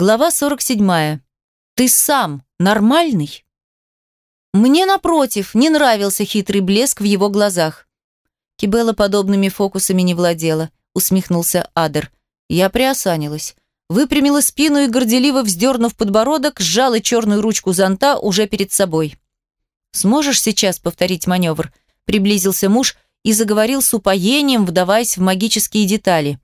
Глава 47. Ты сам нормальный? Мне, напротив, не нравился хитрый блеск в его глазах. Кибела подобными фокусами не владела, усмехнулся Адер. Я приосанилась. Выпрямила спину и, горделиво вздернув подбородок, сжала черную ручку зонта уже перед собой. «Сможешь сейчас повторить маневр?» Приблизился муж и заговорил с упоением, вдаваясь в магические детали.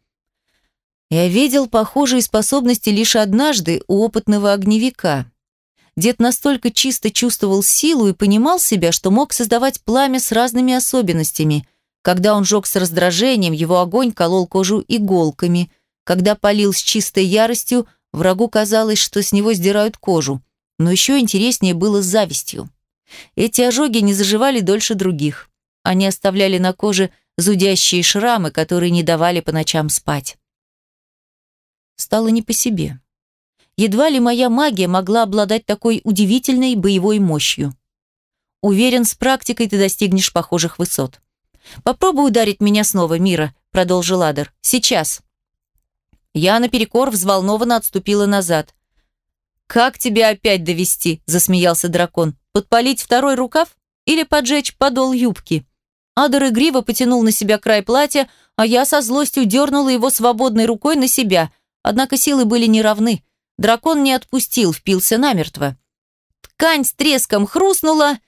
Я видел похожие способности лишь однажды у опытного огневика. Дед настолько чисто чувствовал силу и понимал себя, что мог создавать пламя с разными особенностями. Когда он жег с раздражением, его огонь колол кожу иголками. Когда палил с чистой яростью, врагу казалось, что с него сдирают кожу. Но еще интереснее было с завистью. Эти ожоги не заживали дольше других. Они оставляли на коже зудящие шрамы, которые не давали по ночам спать стало не по себе. Едва ли моя магия могла обладать такой удивительной боевой мощью. Уверен, с практикой ты достигнешь похожих высот. Попробуй ударить меня снова, Мира, продолжил Адер. Сейчас. Я наперекор взволнованно отступила назад. «Как тебя опять довести? засмеялся дракон. «Подпалить второй рукав? Или поджечь подол юбки?» Адер игриво потянул на себя край платья, а я со злостью дернула его свободной рукой на себя – Однако силы были неравны. Дракон не отпустил, впился намертво. Ткань с треском хрустнула,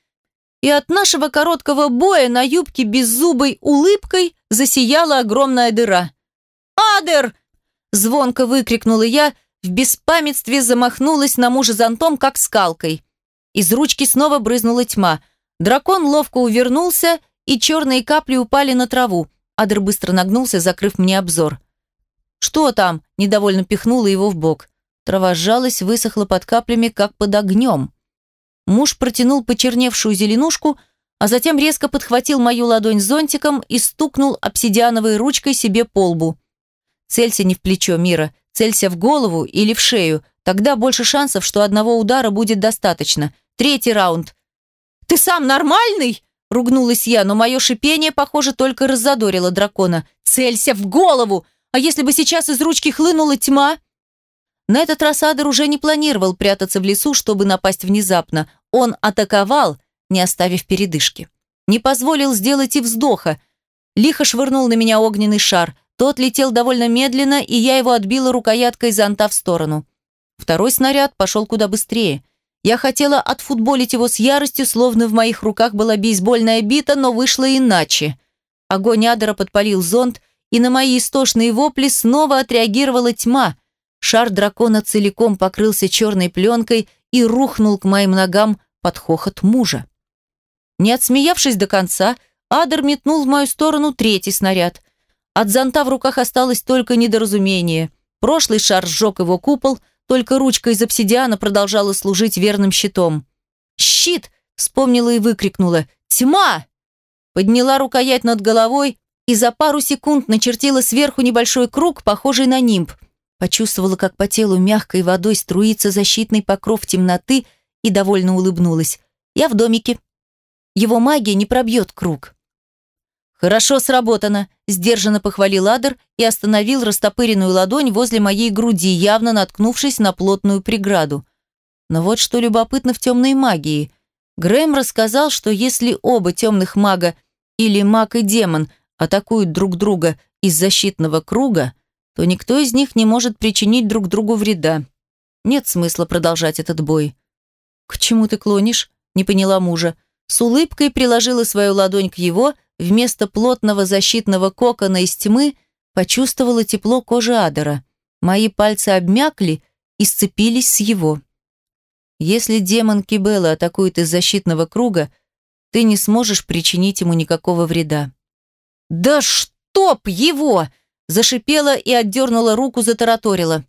и от нашего короткого боя на юбке беззубой улыбкой засияла огромная дыра. «Адер!» – звонко выкрикнула я, в беспамятстве замахнулась на мужа зонтом, как скалкой. Из ручки снова брызнула тьма. Дракон ловко увернулся, и черные капли упали на траву. Адер быстро нагнулся, закрыв мне обзор. «Что там?» – недовольно пихнула его в бок. Трава сжалась, высохла под каплями, как под огнем. Муж протянул почерневшую зеленушку, а затем резко подхватил мою ладонь зонтиком и стукнул обсидиановой ручкой себе по лбу. «Целься не в плечо, Мира, целься в голову или в шею, тогда больше шансов, что одного удара будет достаточно. Третий раунд». «Ты сам нормальный?» – ругнулась я, но мое шипение, похоже, только раззадорило дракона. «Целься в голову! А если бы сейчас из ручки хлынула тьма? На этот раз Адер уже не планировал прятаться в лесу, чтобы напасть внезапно. Он атаковал, не оставив передышки. Не позволил сделать и вздоха. Лихо швырнул на меня огненный шар. Тот летел довольно медленно, и я его отбила рукояткой зонта в сторону. Второй снаряд пошел куда быстрее. Я хотела отфутболить его с яростью, словно в моих руках была бейсбольная бита, но вышло иначе. Огонь Адера подпалил зонт, и на мои истошные вопли снова отреагировала тьма. Шар дракона целиком покрылся черной пленкой и рухнул к моим ногам под хохот мужа. Не отсмеявшись до конца, Адер метнул в мою сторону третий снаряд. От зонта в руках осталось только недоразумение. Прошлый шар сжег его купол, только ручка из обсидиана продолжала служить верным щитом. «Щит!» — вспомнила и выкрикнула. «Тьма!» Подняла рукоять над головой, и за пару секунд начертила сверху небольшой круг, похожий на нимб. Почувствовала, как по телу мягкой водой струится защитный покров темноты и довольно улыбнулась. Я в домике. Его магия не пробьет круг. «Хорошо сработано», – сдержанно похвалил Адер и остановил растопыренную ладонь возле моей груди, явно наткнувшись на плотную преграду. Но вот что любопытно в темной магии. Грэм рассказал, что если оба темных мага или маг и демон атакуют друг друга из защитного круга, то никто из них не может причинить друг другу вреда. Нет смысла продолжать этот бой. «К чему ты клонишь?» – не поняла мужа. С улыбкой приложила свою ладонь к его, вместо плотного защитного кокона из тьмы почувствовала тепло кожи Адера. Мои пальцы обмякли и сцепились с его. «Если демон Кибела атакует из защитного круга, ты не сможешь причинить ему никакого вреда. «Да чтоб его!» Зашипела и отдернула руку, затараторила.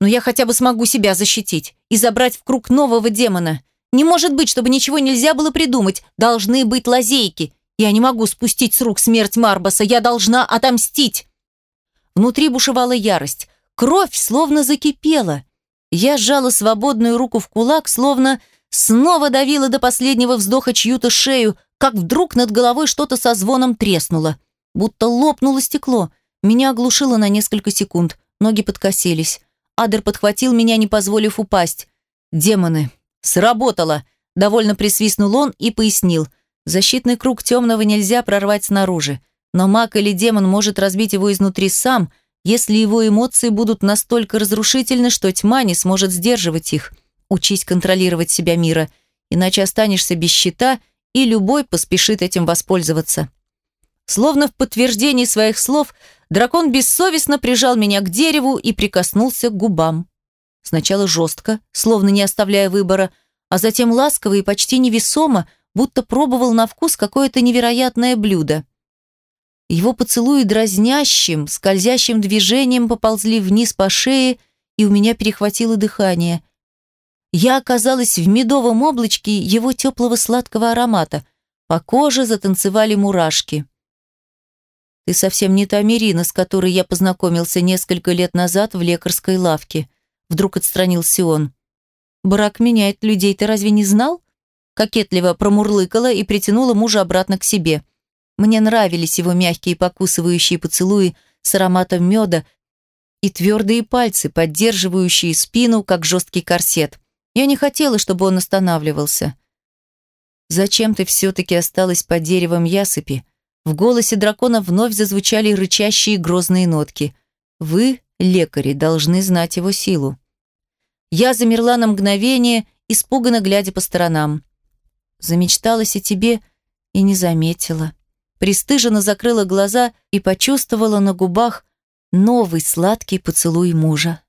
«Но я хотя бы смогу себя защитить и забрать в круг нового демона. Не может быть, чтобы ничего нельзя было придумать. Должны быть лазейки. Я не могу спустить с рук смерть Марбаса. Я должна отомстить!» Внутри бушевала ярость. Кровь словно закипела. Я сжала свободную руку в кулак, словно снова давила до последнего вздоха чью-то шею, как вдруг над головой что-то со звоном треснуло. Будто лопнуло стекло. Меня оглушило на несколько секунд. Ноги подкосились. Адер подхватил меня, не позволив упасть. «Демоны! Сработало!» Довольно присвистнул он и пояснил. «Защитный круг темного нельзя прорвать снаружи, но маг или демон может разбить его изнутри сам, если его эмоции будут настолько разрушительны, что тьма не сможет сдерживать их. Учись контролировать себя мира, иначе останешься без щита, и любой поспешит этим воспользоваться». Словно в подтверждении своих слов, дракон бессовестно прижал меня к дереву и прикоснулся к губам. Сначала жестко, словно не оставляя выбора, а затем ласково и почти невесомо, будто пробовал на вкус какое-то невероятное блюдо. Его поцелуи дразнящим, скользящим движением поползли вниз по шее, и у меня перехватило дыхание. Я оказалась в медовом облачке его теплого сладкого аромата. По коже затанцевали мурашки. Ты совсем не та Мирина, с которой я познакомился несколько лет назад в лекарской лавке. Вдруг отстранился он. Брак меняет людей, ты разве не знал? Кокетливо промурлыкала и притянула мужа обратно к себе. Мне нравились его мягкие покусывающие поцелуи с ароматом меда и твердые пальцы, поддерживающие спину, как жесткий корсет. Я не хотела, чтобы он останавливался. «Зачем ты все-таки осталась под деревом ясыпи?» В голосе дракона вновь зазвучали рычащие грозные нотки. «Вы, лекари, должны знать его силу». Я замерла на мгновение, испуганно глядя по сторонам. Замечталась о тебе и не заметила. Пристыженно закрыла глаза и почувствовала на губах новый сладкий поцелуй мужа.